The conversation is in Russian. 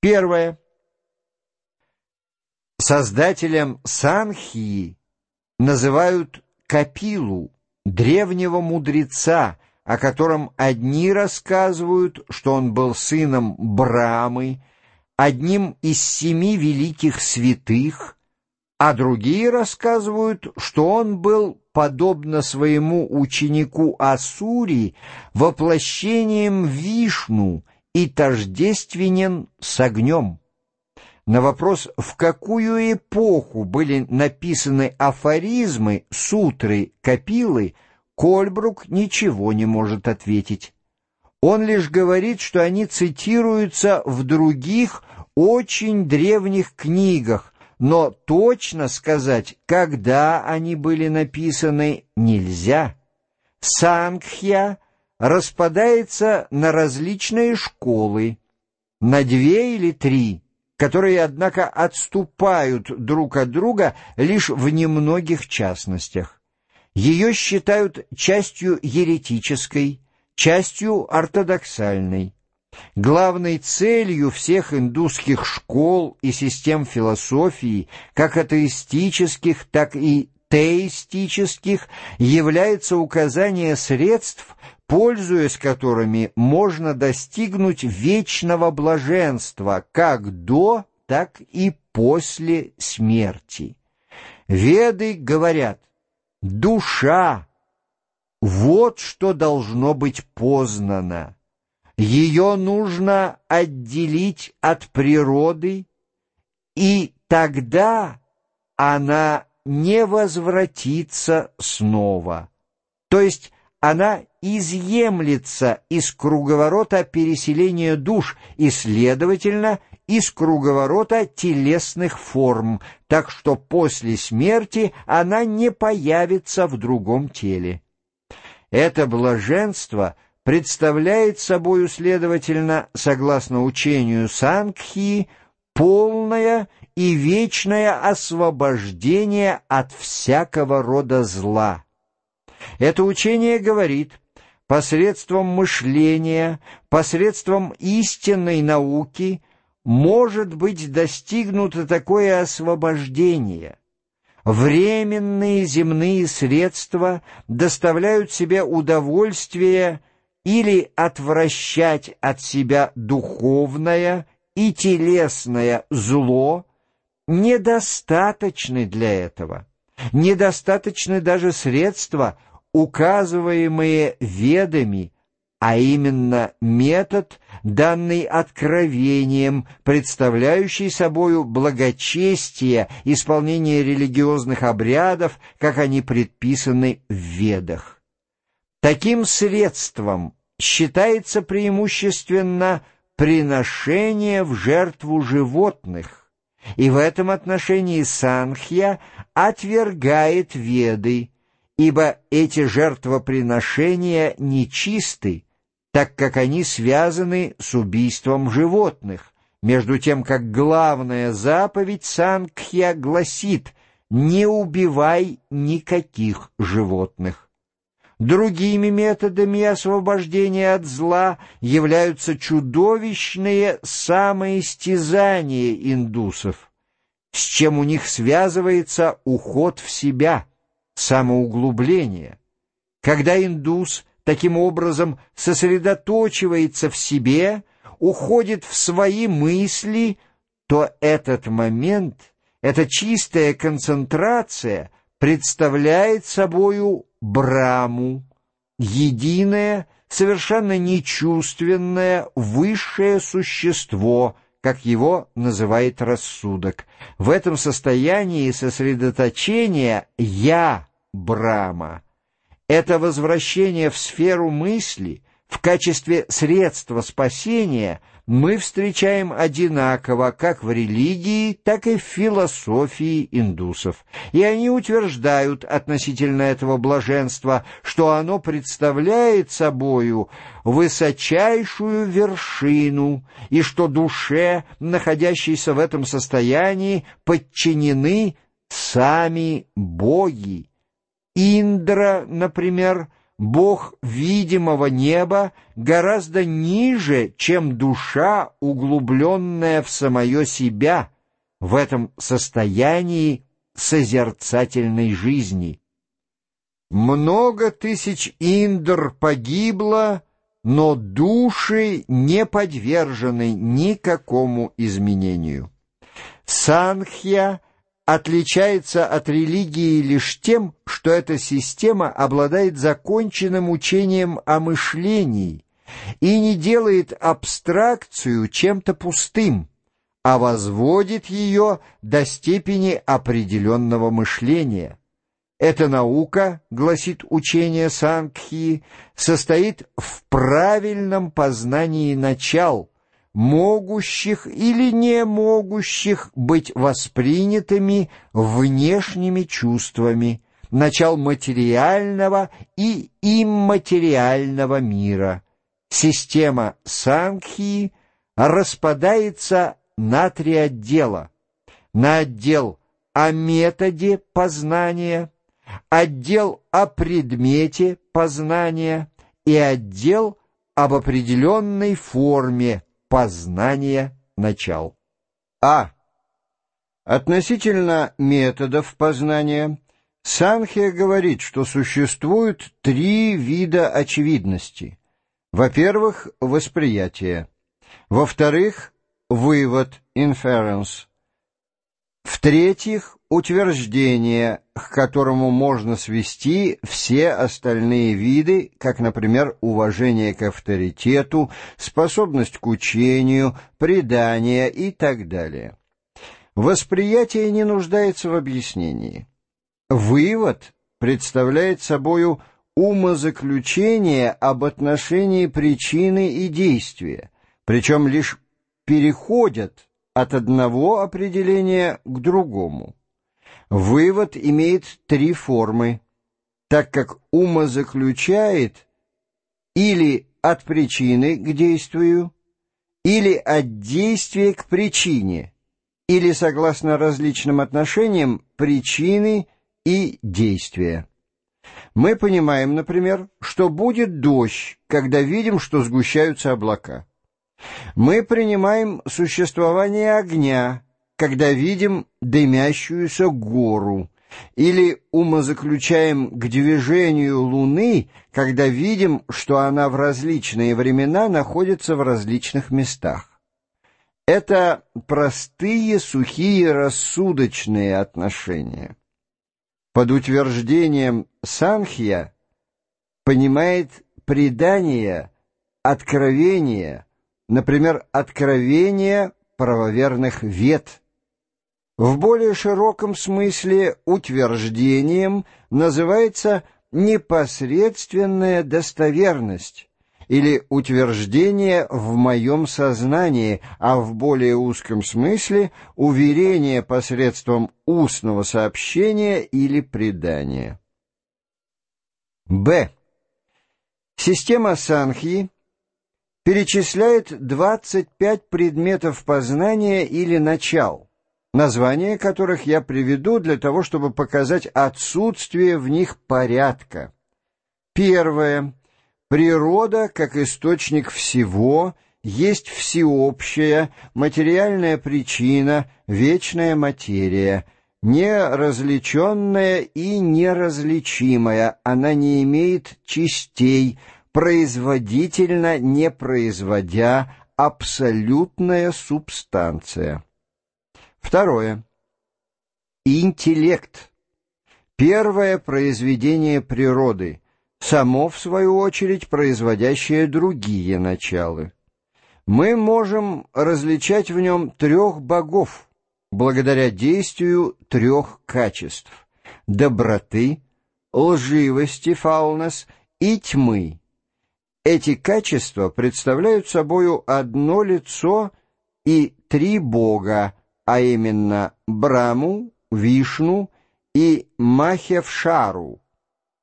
Первое. Создателем Санхии называют Капилу, древнего мудреца, о котором одни рассказывают, что он был сыном Брамы, одним из семи великих святых, а другие рассказывают, что он был, подобно своему ученику Асури, воплощением Вишну и тождественен с огнем. На вопрос, в какую эпоху были написаны афоризмы, сутры, капилы, Кольбрук ничего не может ответить. Он лишь говорит, что они цитируются в других очень древних книгах, но точно сказать, когда они были написаны, нельзя. Сангхья распадается на различные школы, на две или три, которые, однако, отступают друг от друга лишь в немногих частностях. Ее считают частью еретической, частью ортодоксальной. Главной целью всех индусских школ и систем философии, как атеистических, так и теистических, является указание средств, пользуясь которыми можно достигнуть вечного блаженства как до, так и после смерти. Веды говорят, душа — вот что должно быть познано. Ее нужно отделить от природы, и тогда она не возвратится снова. То есть она изъемлется из круговорота переселения душ и, следовательно, из круговорота телесных форм, так что после смерти она не появится в другом теле. Это блаженство — представляет собою, следовательно, согласно учению Сангхи, полное и вечное освобождение от всякого рода зла. Это учение говорит, посредством мышления, посредством истинной науки может быть достигнуто такое освобождение. Временные земные средства доставляют себе удовольствие или отвращать от себя духовное и телесное зло недостаточны для этого. Недостаточны даже средства, указываемые ведами, а именно метод, данный откровением, представляющий собою благочестие, исполнение религиозных обрядов, как они предписаны в ведах. Таким средством считается преимущественно приношение в жертву животных, и в этом отношении Санхья отвергает веды, ибо эти жертвоприношения нечисты, так как они связаны с убийством животных, между тем как главная заповедь Санхья гласит «не убивай никаких животных». Другими методами освобождения от зла являются чудовищные самоистязания индусов, с чем у них связывается уход в себя, самоуглубление. Когда индус таким образом сосредоточивается в себе, уходит в свои мысли, то этот момент, эта чистая концентрация представляет собою Браму, единое, совершенно нечувственное, высшее существо, как его называет рассудок. В этом состоянии сосредоточения «я» Брама. Это возвращение в сферу мысли в качестве средства спасения мы встречаем одинаково как в религии, так и в философии индусов. И они утверждают относительно этого блаженства, что оно представляет собою высочайшую вершину, и что душе, находящейся в этом состоянии, подчинены сами боги. Индра, например, Бог видимого неба гораздо ниже, чем душа, углубленная в самое себя, в этом состоянии созерцательной жизни. Много тысяч индр погибло, но души не подвержены никакому изменению. Санхья отличается от религии лишь тем, что эта система обладает законченным учением о мышлении и не делает абстракцию чем-то пустым, а возводит ее до степени определенного мышления. Эта наука, гласит учение Сангхи, состоит в правильном познании начал, могущих или не могущих быть воспринятыми внешними чувствами, начал материального и имматериального мира. Система Сангхи распадается на три отдела. На отдел о методе познания – отдел о предмете познания и отдел об определенной форме познания начал. А. Относительно методов познания Санхия говорит, что существуют три вида очевидности. Во-первых, восприятие. Во-вторых, вывод, inference. В-третьих, утверждение, к которому можно свести все остальные виды, как, например, уважение к авторитету, способность к учению, предание и так далее. Восприятие не нуждается в объяснении. Вывод представляет собою умозаключение об отношении причины и действия, причем лишь переходят от одного определения к другому. Вывод имеет три формы, так как умозаключает или от причины к действию, или от действия к причине, или, согласно различным отношениям, причины и действия. Мы понимаем, например, что будет дождь, когда видим, что сгущаются облака. Мы принимаем существование огня, когда видим дымящуюся гору, или умозаключаем к движению Луны, когда видим, что она в различные времена находится в различных местах. Это простые, сухие, рассудочные отношения. Под утверждением Санхья понимает предание, откровение – например, откровение правоверных вет. В более широком смысле утверждением называется непосредственная достоверность или утверждение в моем сознании, а в более узком смысле уверение посредством устного сообщения или предания. Б. Система Санхи перечисляет 25 предметов познания или начал, названия которых я приведу для того, чтобы показать отсутствие в них порядка. Первое. Природа, как источник всего, есть всеобщая, материальная причина, вечная материя, неразличенная и неразличимая, она не имеет частей, производительно не производя абсолютная субстанция. Второе. Интеллект. Первое произведение природы, само, в свою очередь, производящее другие началы. Мы можем различать в нем трех богов, благодаря действию трех качеств – доброты, лживости, фаунес, и тьмы, эти качества представляют собою одно лицо и три бога, а именно Браму, Вишну и Махевшару,